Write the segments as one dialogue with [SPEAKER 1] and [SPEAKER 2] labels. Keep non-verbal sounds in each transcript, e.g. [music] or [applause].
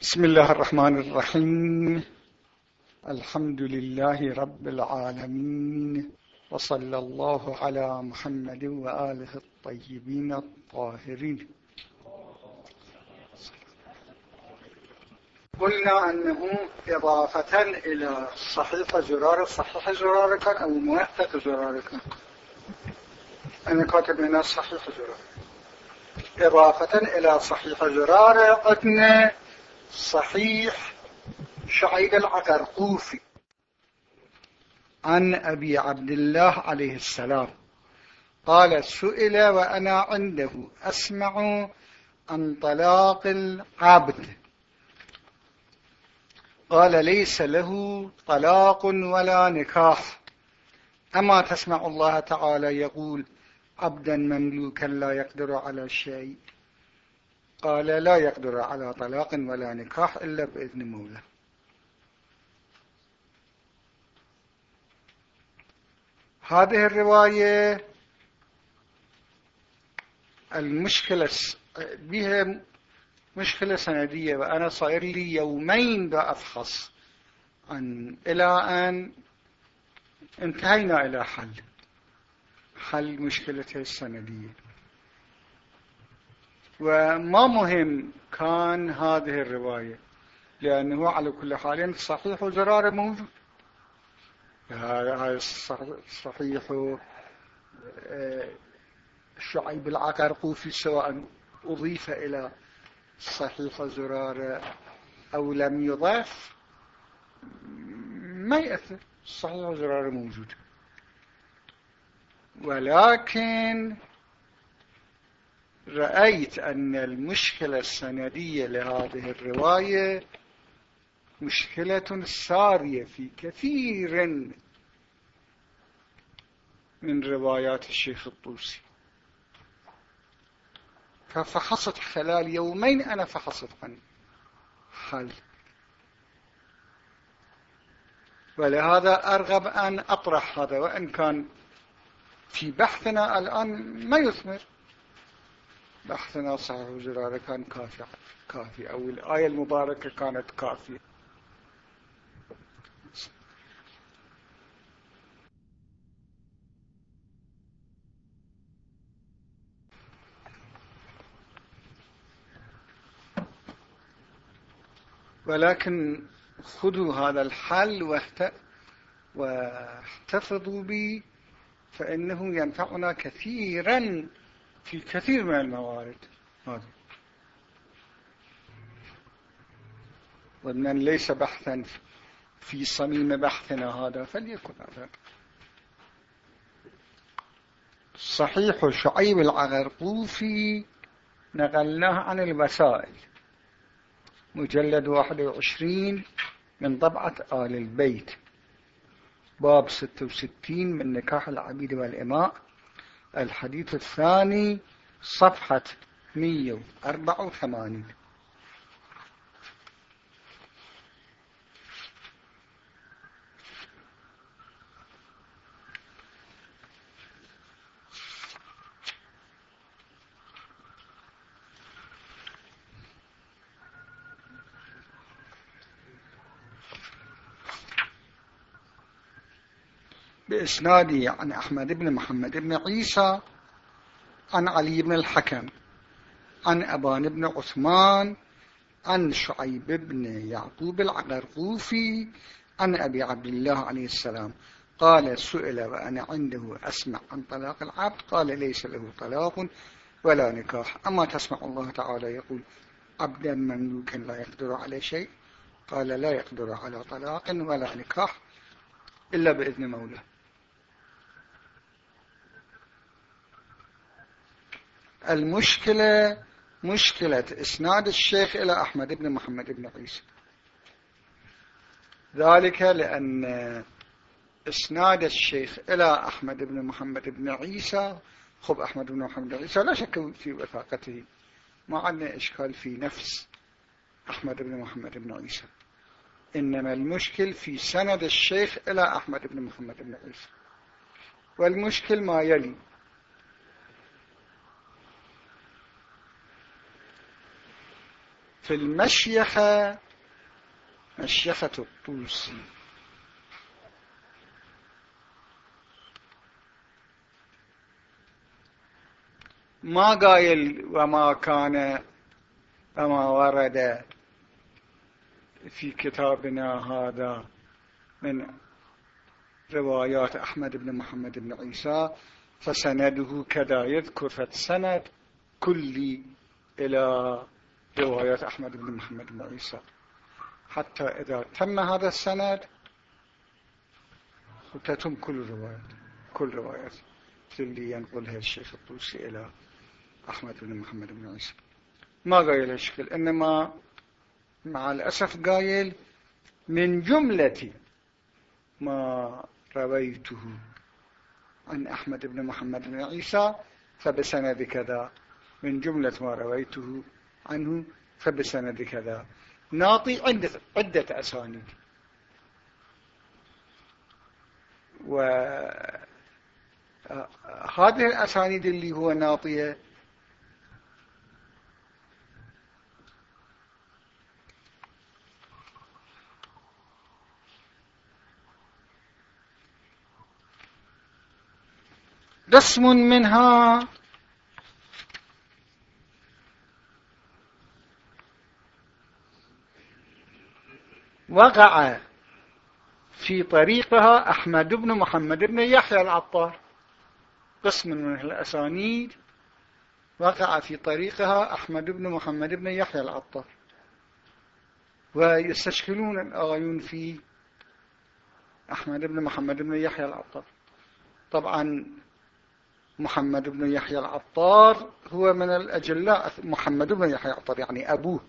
[SPEAKER 1] بسم الله الرحمن الرحيم. الحمد لله رب العالمين. وصلى الله على محمد وآله الطيبين الطاهرين. قلنا أنه إضافة إلى صحيح زرار صحيح زرار كان أو موثق زرار كان أنا كاتب هنا صحيح زرار. إضافة إلى صحيح زرار قدنا صحيح شعيب العقرقوفي عن أبي عبد الله عليه السلام. قال سئل وأنا عنده أسمع عن طلاق العبد. قال ليس له طلاق ولا نكاح. أما تسمع الله تعالى يقول عبدا مملوكا لا يقدر على شيء. قال لا يقدر على طلاق ولا نكاح إلا بإذن مولاه هذه الرواية المشكلة بها مشكلة سندية وأنا صاير لي يومين بأفحص عن إلى أن انتهينا إلى حل حل مشكلته السندية. وما مهم كان هذه الرواية لأنه على كل حال صحيح زرار موجود. هذا صحيح آه، شعيب العقرقوفي سواء أضيف إلى صحيح زرار أو لم يضاف ما يأثر صحيح زرار موجود. ولكن رأيت أن المشكلة السندية لهذه الرواية مشكلة سارية في كثير من روايات الشيخ الطوسي. ففحصت خلال يومين أنا فحصت عن حل ولهذا أرغب أن أطرح هذا وإن كان في بحثنا الآن ما يثمر. بحثنا صحيح وزرارة كان كافي كافي. أو الآية المباركة كانت كافية. ولكن خذوا هذا الحل واحتفظوا به فإنه ينفعنا كثيرا. في كثير من الموارد. هذه ومن ليس بحثا في صميم بحثنا هذا فليكن هذا صحيح شعيب العغرقوفي نقلناه عن الوسائل. مجلد 21 من طبعة آل البيت. باب 66 من نكاح العبيد والإماء. الحديث الثاني صفحة 184 بإسنادي عن أحمد بن محمد بن عيسى عن علي بن الحكم عن أبان بن عثمان عن شعيب بن يعقوب العقرقوفي عن أبي عبد الله عليه السلام. قال سئل وأنا عنده أسمع عن طلاق العبد؟ قال ليس له طلاق ولا نكاح. أما تسمع الله تعالى يقول عبدا مملوكا لا يقدر على شيء؟ قال لا يقدر على طلاق ولا نكاح إلا بإذن مولاه. المشكلة مشكلة. إسناد الشيخ إلى أحمد بن محمد بن عيسى. ذلك لأن إسناد الشيخ إلى أحمد بن محمد بن عيسى خب أحمد بن محمد بن عيسى لا شك في وثاقته ما عندنا إشكال في نفس أحمد بن محمد بن عيسى. إنما المشكل في سند الشيخ إلى أحمد بن محمد بن عيسى. والمشكل ما يلي في المشيخة مشيخة الطوسي. ما قايل وما كان وما ورد في كتابنا هذا من روايات أحمد بن محمد بن عيسى فسنده كذا يذكر فالسند كلي إلى روايات أحمد بن محمد بن عيسى. حتى إذا تم هذا السند تتم كل الروايات كل روايات اللي ينقلها الشيخ الطوسي إلى أحمد بن محمد بن عيسى. ما قايل هالشكل إنما مع الأسف قايل من جملة ما رويته عن أحمد بن محمد بن عيسى فبسند كذا من جملة ما رويته عنه فبسند كذا. ناطي عدة, عدة أسانيد. وهذه الأسانيد اللي هو ناطية. قسم منها وقع في طريقها أحمد بن محمد بن يحيى العطار. قسم من الأسانيد وقع في طريقها أحمد بن محمد بن يحيى العطار. ويستشكلون الآيون في أحمد بن محمد بن يحيى العطار. طبعا محمد بن يحيى العطار هو من الأجلاء محمد بن يحيى العطار يعني أبوه.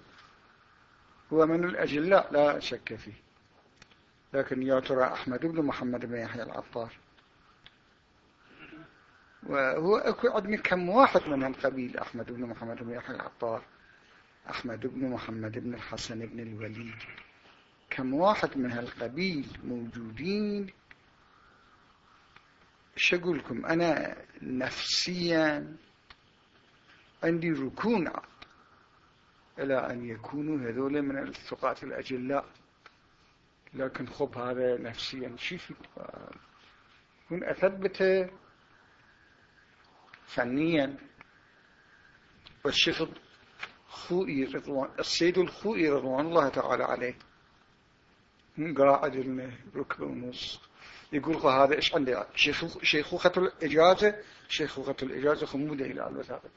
[SPEAKER 1] هو من الأجلاء لا شك فيه. لكن يا ترى أحمد بن محمد بن يحيى العطار. وهو أكو عندنا كم واحد من القبيل أحمد بن محمد بن يحيى العطار. أحمد بن محمد بن الحسن بن الوليد. كم واحد من هالقبيل موجودين؟ إيش أقول لكم أنا نفسيا عندي ركون إلى أن يكونوا هذول من الثقات الأجلاء. لكن خب هذا نفسيا. شيء كن اثبته فنيا. والشيخ خوئي رضوان السيد الخوئي رضوان الله تعالى عليه قاعد لنا ركب ونص يقول هذا إيش عندي؟ شيخوخة الإجازة شيخوخة الإجازة خمودة إلى الوثاقة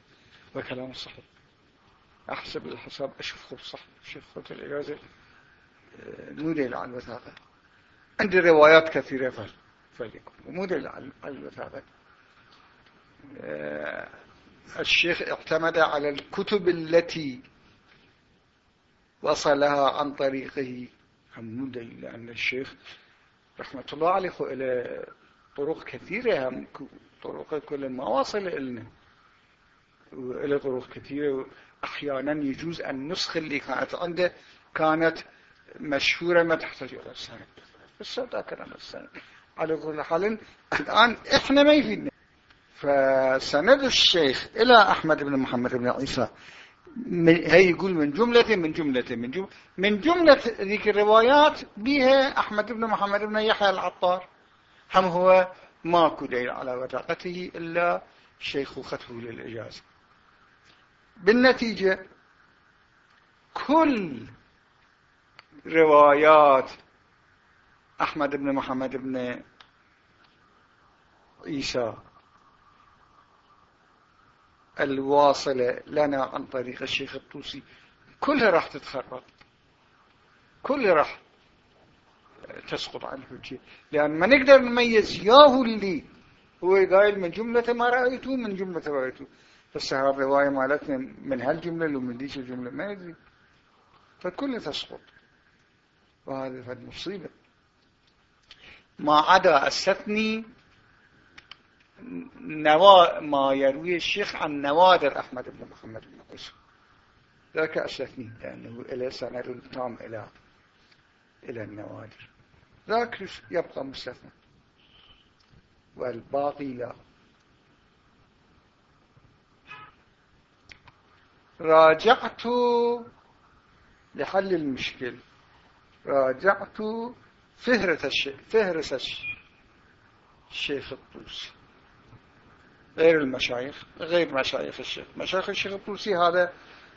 [SPEAKER 1] وكلام صحيح. أحسب الحساب أشوف خب صح شيخوخة الإجازة آه، مودة إلى الوثاقة. عندي روايات كثيرة فليكن. ومودة إلى الوثاقة. آه، الشيخ اعتمد على الكتب التي وصلها عن طريقه. حمودة لأن الشيخ رحمة الله عليه إلى طرق كثيرة هم طرق كل ما وصل إلنا. وإلى طرق كثيرة. أحيانا يجوز النسخة اللي كانت عنده كانت مشهورة ما تحتاج إلى السنة بس هذا كلام السنة على كل حال الآن إحنا ما يفيدنا. فسند الشيخ إلى أحمد بن محمد بن عيسى. هي يقول من جملة من جملة من جملة من جملة ذيك الروايات بها أحمد بن محمد بن يحيى العطار. هم هو ماكو دليل على وثاقته إلا شيخوخته للإجازة. بالنتيجة كل روايات أحمد بن محمد بن عيسى الواصلة لنا عن طريق الشيخ الطوسي كلها راح تتخرب. كلها راح تسقط عن الحجية لأن ما نقدر نميز ياهو اللي هو قايل من جملة ما رأيته من جملة ما رأيته بس الرواية مالتنا من هالجملة لو من ديش الجملة ما يدري. فكلها تسقط. وهذا فد مصيبة ما عدا استثني نوا ما يروي الشيخ عن نوادر أحمد بن محمد بن قيس. ذاك أستثني لأنه إلى سند تام إلى إلى النوادر. ذاك يبقى مستثنى. والباقي لا. راجعت لحل المشكل. راجعت فهرس الشيخ فهرس الشيخ الطوسي. غير المشايخ غير مشايخ الشيخ. مشايخ الشيخ الطوسي هذا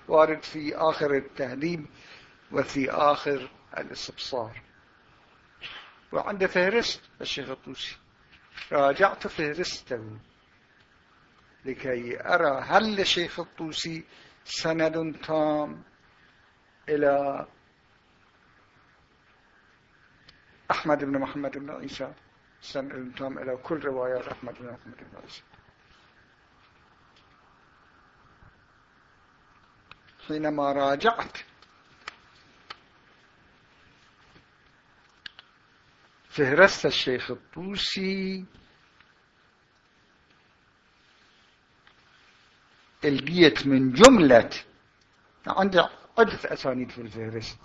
[SPEAKER 1] وارد في آخر التهذيب وفي آخر الاستبصار. وعند فهرست الشيخ الطوسي راجعت فهرسته لكي أرى هل لشيخ الطوسي سند تام إلى أحمد بن محمد بن عيسى. سند تام إلى كل روايات أحمد بن محمد بن عيسى. حينما راجعت فهرست الشيخ الطوسي القيت من جملة. عندي عدة أسانيد في الفهرست.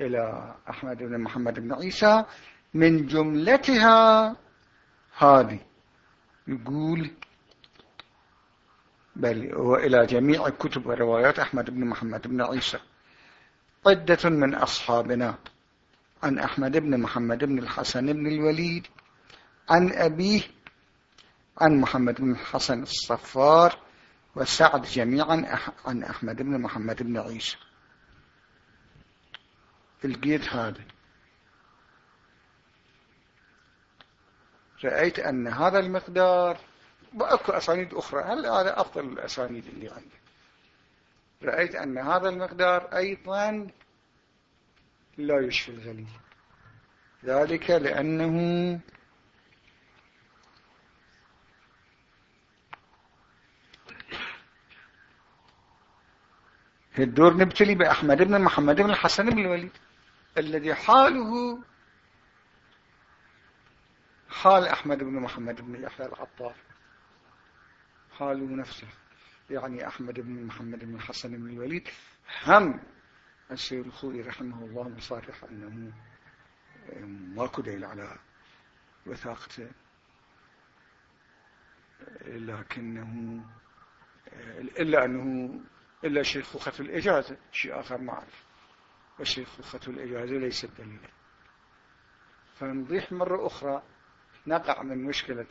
[SPEAKER 1] إلى أحمد بن محمد بن عيسى. من جملتها هذه. يقول بل وإلى جميع كتب وروايات أحمد بن محمد بن عيسى. عدة من أصحابنا. عن أحمد بن محمد بن الحسن بن الوليد. عن أبيه. عن محمد بن الحسن الصفار. وسعد جميعا عن أحمد بن محمد بن عيسى. القيد هذا. رأيت أن هذا المقدار وأكو أسانيد أخرى. هل هذا أفضل الأسانيد اللي عندي؟ رأيت أن هذا المقدار أيضا لا يشفي الغليل ذلك لأنه في الدور نبتلي بأحمد بن محمد بن الحسن بن الوليد. الذي حاله حال أحمد بن محمد بن يحيى العطار. حاله نفسه. يعني أحمد بن محمد بن الحسن بن الوليد هم السيد الخوي رحمه الله مصارح أنه ماكو دليل على وثاقته لكنه إلا أنه إلا شيخوخة الإجازة شيء آخر ما أعرف. وشيخوخة الإجازة ليست دليلا فنضيح مرة أخرى. نقع من مشكلة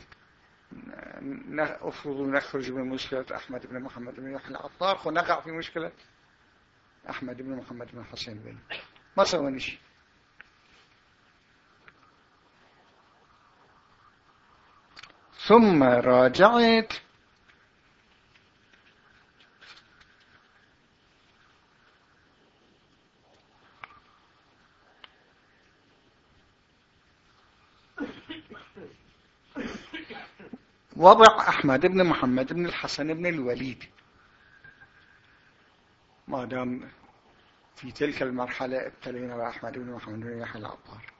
[SPEAKER 1] أفرض نخرج من مشكلة أحمد بن محمد بن يحيى العطار ونقع في مشكلة أحمد بن محمد بن حسين بن. ما سوى شيء؟ ثم راجعت وضع أحمد بن محمد بن الحسن بن الوليد. ما دام في تلك المرحلة ابتلينا بأحمد بن محمد بن يحيى العطار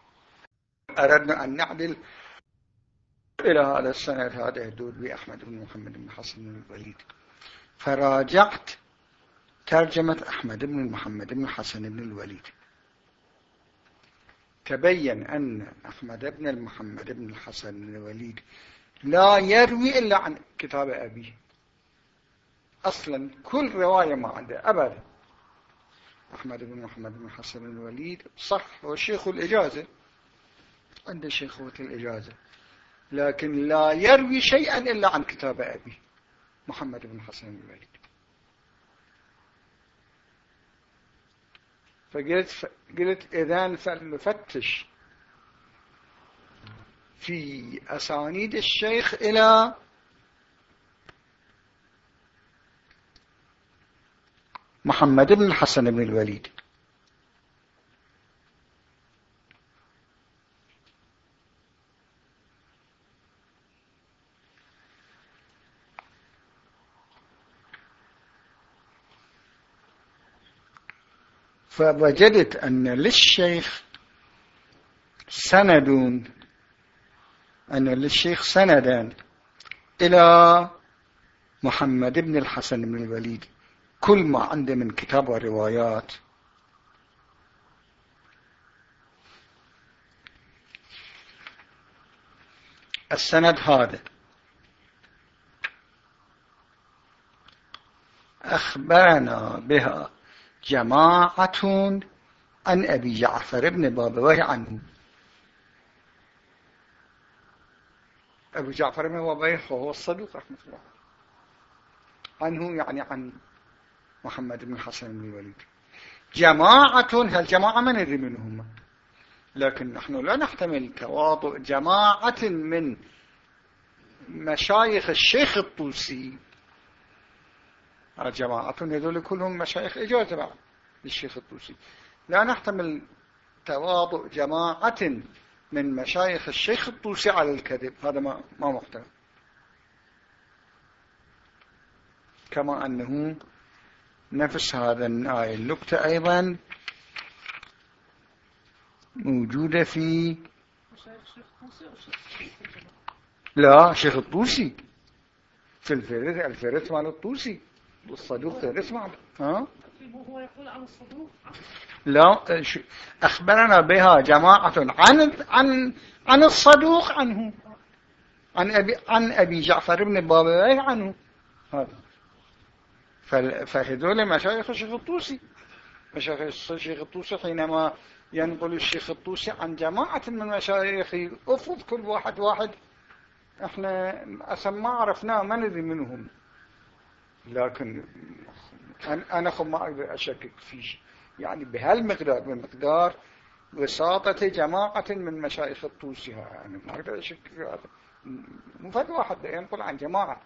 [SPEAKER 1] أردنا أن نعدل إلى هذا السنة هذا يدود بأحمد بن محمد بن حسن بن الوليد. فراجعت ترجمة أحمد بن محمد بن حسن بن الوليد. تبين أن أحمد بن محمد بن الحسن بن الوليد لا يروي إلا عن كتاب أبيه أصلا كل رواية ما عنده أبدا أحمد بن محمد بن حسن الوليد صح هو شيخ الإجازة. عنده شيخوة الإجازة. لكن لا يروي شيئا إلا عن كتاب أبيه محمد بن حسن الوليد. فقلت قلت إذا فلنفتش. في أسانيد الشيخ إلى محمد بن الحسن بن الوليد. فوجدت أن للشيخ سند أن للشيخ سندا إلى محمد بن الحسن بن الوليد. كل ما عنده من كتاب وروايات. السند هذا. أخبرنا بها جماعة عن أبي جعفر بن بابويه عنه. أبو جعفر بن بابويه هو الصدوق رحمة الله. عنه يعني عن محمد بن حسن بن الوليد. جماعة هالجماعة ما ندري منهم لكن نحن لا نحتمل تواضع جماعة من مشايخ الشيخ الطوسي. جماعة هذول كلهم مشايخ إجازة بعد للشيخ الطوسي. لا نحتمل تواضع جماعة من مشايخ الشيخ الطوسي على الكذب. هذا ما ما محتمل كما أنه نفس هذا الآية النكتة أيضا موجودة في لا شيخ الطوسي. في الفرد الفرد مال الطوسي. الصدوق فهرس مال ها؟ هو يقول عن الصدوق لا أخبرنا بها جماعة عن عن عن الصدوق عنه. عن أبي عن أبي جعفر بن بابويه عنه. هذا. فهذول مشايخ الشيخ الطوسي. مشايخ الشيخ الطوسي حينما ينقل الشيخ الطوسي عن جماعة من مشايخه افرض كل واحد واحد. إحنا ما عرفناه ما ندري منهم. لكن أنا خب ما أقدر أشكك فيه يعني بهالمقدار بمقدار وساطة جماعة من مشايخ الطوسي يعني ما أقدر أشكك هذا. مو فد واحد ينقل عن جماعة.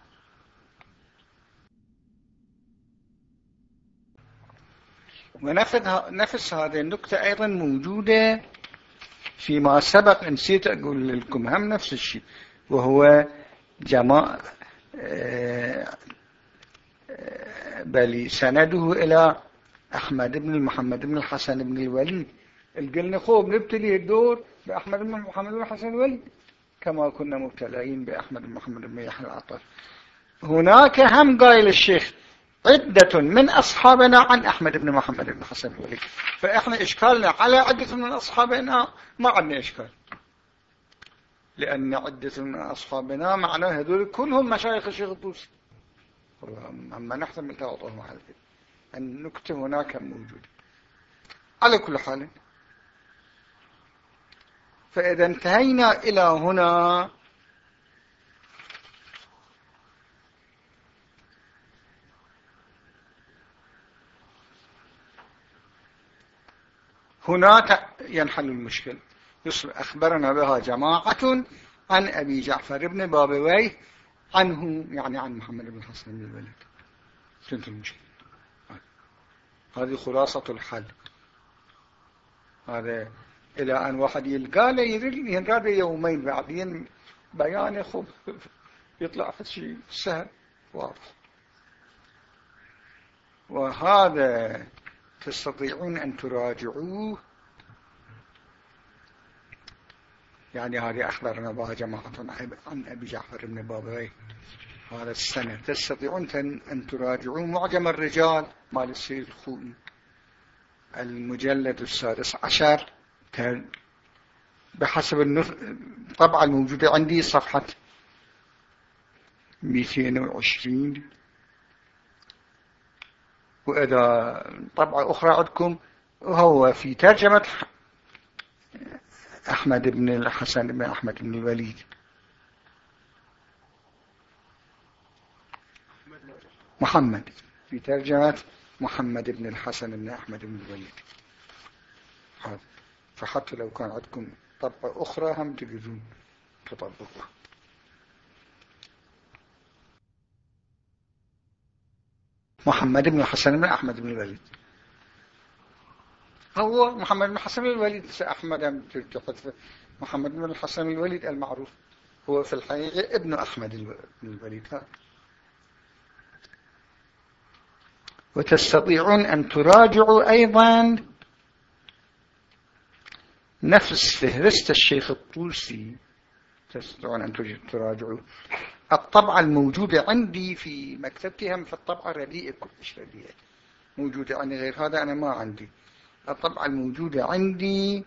[SPEAKER 1] ونفس هذه النكتة أيضا موجودة فيما سبق نسيت أقول لكم هم نفس الشيء وهو جماعة آه، بل سنده إلى أحمد بن محمد بن الحسن بن الوليد. قلنا خوب نبتلي الدور بأحمد بن محمد بن الحسن الوليد كما كنا مبتلعين بأحمد بن محمد بن يحيى العطر هناك هم قايل الشيخ عدة من أصحابنا عن أحمد بن محمد بن حسن الوليد. فإحنا إشكالنا على عدة من أصحابنا ما عندنا إشكال. لأن عدة من أصحابنا معناه هذول كلهم مشايخ الشيخ الطوسي. أما نحتمل توضعهم على النكتة هناك موجودة على كل حال فإذا انتهينا إلى هنا. هناك ينحل المشكل. أخبرنا بها جماعة عن أبي جعفر بن بابويه عنه يعني عن محمد بن حسن بن الوليد. كنت المشكلة؟ هذه خلاصة الحل. هذا إلى أن واحد يلقى له يلقى يومين بعدين بيان خب يطلع شيء سهل واضح. وهذا تستطيعون أن تراجعوه يعني هذه أخبرنا بها جماعة عن أبي جعفر بن بابويه هذا السنة تستطيعون أن تراجعوا معجم الرجال مال السيد الخوئي المجلد السادس عشر. بحسب الطبعة الموجودة عندي صفحة 220 وإذا طبعة أخرى عندكم هو في ترجمة أحمد بن الحسن بن أحمد بن الوليد. محمد. في ترجمة محمد بن الحسن بن أحمد بن الوليد. فحتى لو كان عندكم طبعة أخرى هم تقدرون تطبقوها محمد بن الحسن بن أحمد بن الوليد. هو محمد بن بن الوليد أحمد محمد بن بن الوليد المعروف. هو في الحقيقة ابن أحمد الوليد. هذا وتستطيعون أن تراجعوا أيضا نفس فهرست الشيخ الطوسي. تستطيعون أن تراجعوا. الطبعة الموجودة عندي في مكتبتي هم في الطبعة رديئة كلش رديئة موجودة عندي غير هذا أنا ما عندي. الطبعة الموجودة عندي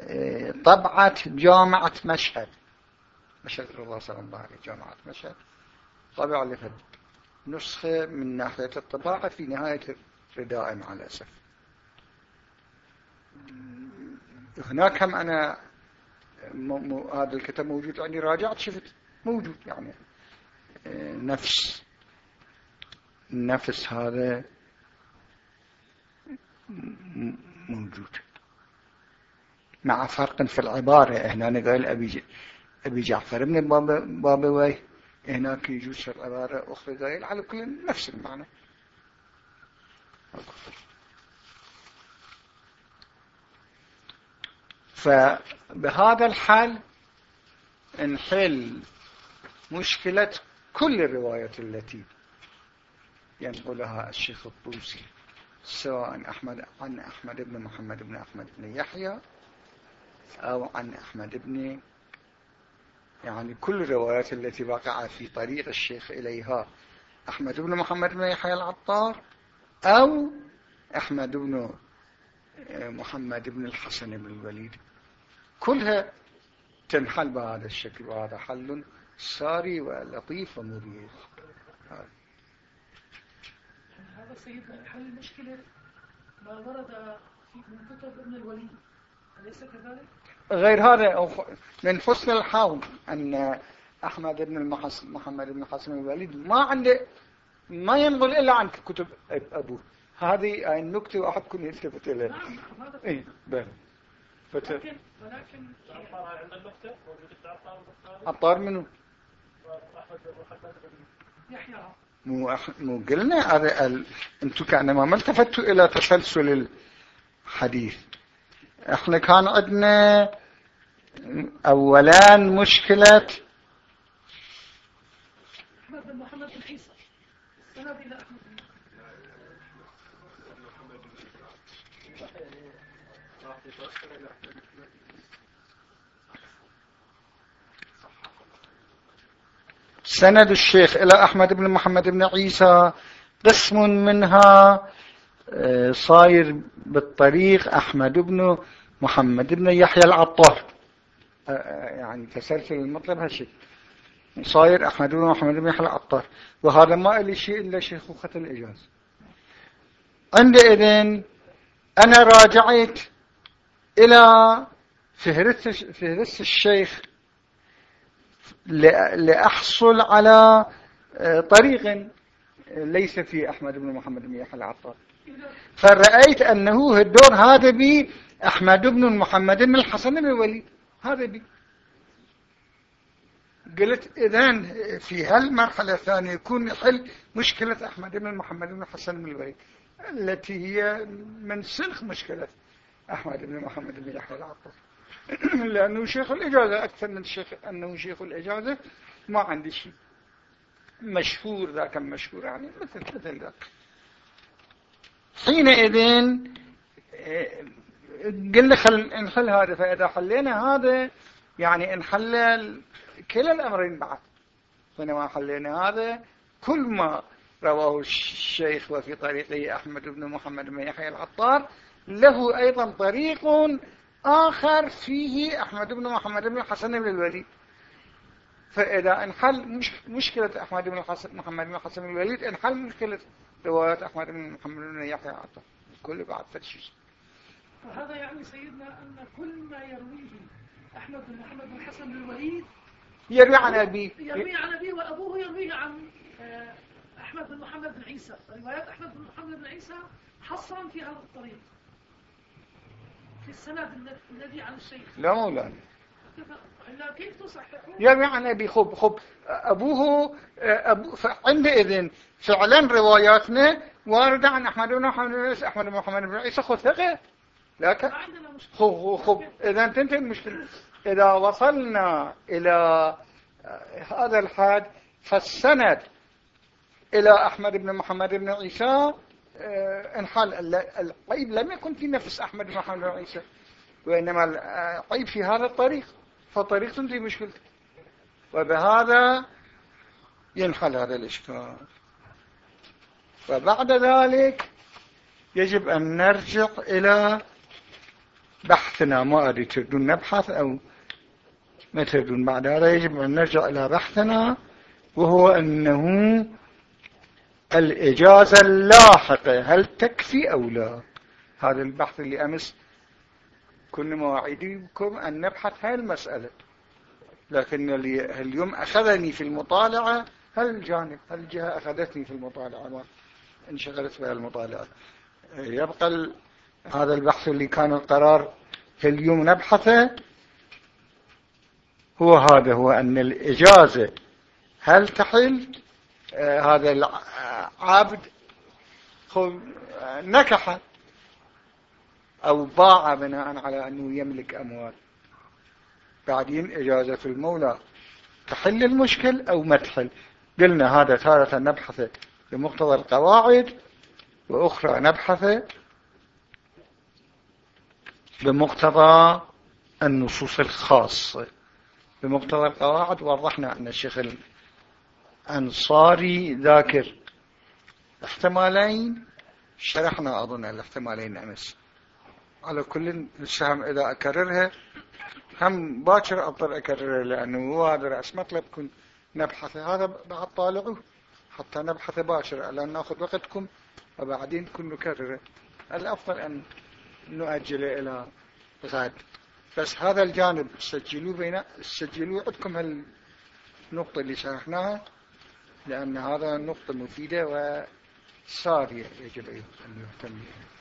[SPEAKER 1] آه، طبعة جامعة مشهد. مشهد الله صلى الله عليه جامعة مشهد. طبعة لفد نسخة من ناحية الطباعة في نهاية رداء مع الأسف. هناك هم أنا هذا الكتاب موجود عندي راجعت شفت موجود يعني. نفس نفس هذا موجود. مع فرق في العبارة. هنا نقول أبي أبي جعفر بن بابوي. هناك يجوز في العبارة أخرى قايل على كل نفس المعنى. فبهذا الحال نحل مشكلة كل الروايات التي ينقلها الشيخ الطوسي. سواء أحمد عن أحمد بن محمد بن أحمد بن يحيى أو عن أحمد بن يعني كل الروايات التي وقع في طريق الشيخ إليها أحمد بن محمد بن يحيى العطار أو أحمد بن محمد بن الحسن بن الوليد. كلها تنحل بهذا الشكل وهذا حل ساري ولطيف ومريح.
[SPEAKER 2] هذا سيدنا حل المشكلة ما ورد في كتب ابن الوليد. أليس كذلك؟
[SPEAKER 1] غير هذا من حسن الحال أن أحمد بن المحسن محمد بن الحسن الوليد ما عنده ما ينقل إلا عن كتب أبوه. هذه النكتة واحد كل يلتفت إليها.
[SPEAKER 2] نعم هذا
[SPEAKER 1] إيه بله
[SPEAKER 2] ولكن ولكن
[SPEAKER 3] عند النكتة؟ موجود التعطار
[SPEAKER 1] عطار منه
[SPEAKER 2] يحيى.
[SPEAKER 1] مو أح... مو قلنا هذا ال... أنتم كانما ما التفتوا إلى تسلسل الحديث. إحنا كان عندنا اولا مشكله
[SPEAKER 2] أحمد بن محمد بن عيسى السند إلى أحمد بن
[SPEAKER 1] سند الشيخ إلى أحمد بن محمد بن عيسى قسم منها آه، صاير بالطريق أحمد بن محمد بن يحيى العطار. آه، آه، يعني تسلسل المطلب هالشيء صاير أحمد بن محمد بن يحيى العطار. وهذا ما إلي شيء إلا شيخوخة الإجاز. عندئذ أنا راجعت إلى فهرس فهرس الشيخ لأحصل على طريق ليس في أحمد بن محمد بن يحيى العطار. فرأيت أنه الدور هذا بي أحمد بن محمد بن الحسن بن الوليد. هذا بي. قلت إذن في هالمرحلة الثانية يكون يحل مشكلة أحمد بن محمد بن الحسن بن الوليد التي هي من سلخ مشكلة أحمد بن محمد بن يحيى العطار. [clears throat] لأنه شيخ الإجازة أكثر من شيخ أنه شيخ الإجازة. ما عندي شيء مشهور ذاك المشهور يعني مثل مثل ذاك. حينئذ آه، قلنا خل نحل هذا فإذا حلينا هذا يعني نحل كلا الأمرين بعد. حينما حلينا هذا كل ما رواه الشيخ وفي طريقه أحمد بن محمد بن يحيى العطار له أيضا طريق آخر فيه أحمد بن محمد بن الحسن بن الوليد. فإذا انحل مش مشكلة أحمد بن الحسن محمد بن الحسن بن الوليد انحل مشكلة رواية أحمد بن محمد بن يحيى عطا. كل بعد فتشيش
[SPEAKER 2] وهذا يعني سيدنا أن كل ما يرويه أحمد بن محمد بن الحسن بن الوليد
[SPEAKER 1] يروي عن أبيه.
[SPEAKER 2] يروي عن أبيه وأبوه يرويه عن آه، أحمد بن محمد بن عيسى. روايات أحمد بن محمد بن عيسى حصرا في هذا الطريق. في السند الذي عن الشيخ.
[SPEAKER 1] لا مولانا.
[SPEAKER 2] لا كيف
[SPEAKER 1] يروي عن أبي خب أبوه أبو عندئذ فعلا رواياتنا واردة عن أحمد بن محمد بن عيسى أحمد بن محمد بن عيسى خذ ثقة. لكن خب خب إذا تنتهي المشكلة إذا وصلنا إلى هذا الحد فالسند إلى أحمد بن محمد بن عيسى آه، انحل العيب لم يكن في نفس أحمد بن محمد عيسى وإنما العيب في هذا الطريق فطريق تنتهي مشكلته وبهذا ينحل هذا الإشكال. وبعد ذلك يجب أن نرجع إلى بحثنا. ما أريد تردون نبحث أو ما تردون؟ بعد هذا يجب أن نرجع إلى بحثنا وهو أنه الإجازة اللاحقة هل تكفي أو لا؟ هذا البحث اللي أمس كنا مواعيدكم أن نبحث هاي المسألة. لكن اليوم أخذني في المطالعة هل الجانب هل الجهة أخذتني في المطالعة؟ ما انشغلت بها المطالعة. يبقى هذا البحث اللي كان القرار في اليوم نبحثه هو هذا هو أن الإجازة هل تحل؟ هذا العبد نكح أو باع بناء على أنه يملك أموال. بعدين إجازة المولى. تحل المشكل أو ما تحل؟ قلنا هذا تارة نبحث بمقتضى القواعد وأخرى نبحث بمقتضى النصوص الخاصة. بمقتضى القواعد وضحنا أن الشيخ الأنصاري ذاكر. احتمالين شرحنا أظن الاحتمالين أمس. على كل السهم إذا أكررها هم باكر أضطر أكررها لأنه هو هذا رأس مطلب كن نبحث. هذا بعد طالعه حتى نبحث باشر لأن نأخذ وقتكم وبعدين كن نكرره. الأفضل أن نؤجل إلى غد. بس هذا الجانب سجلوا بين سجلوا عندكم هالنقطة اللي شرحناها. لأن هذا نقطة مفيدة وسارية يجب أن يهتم بها.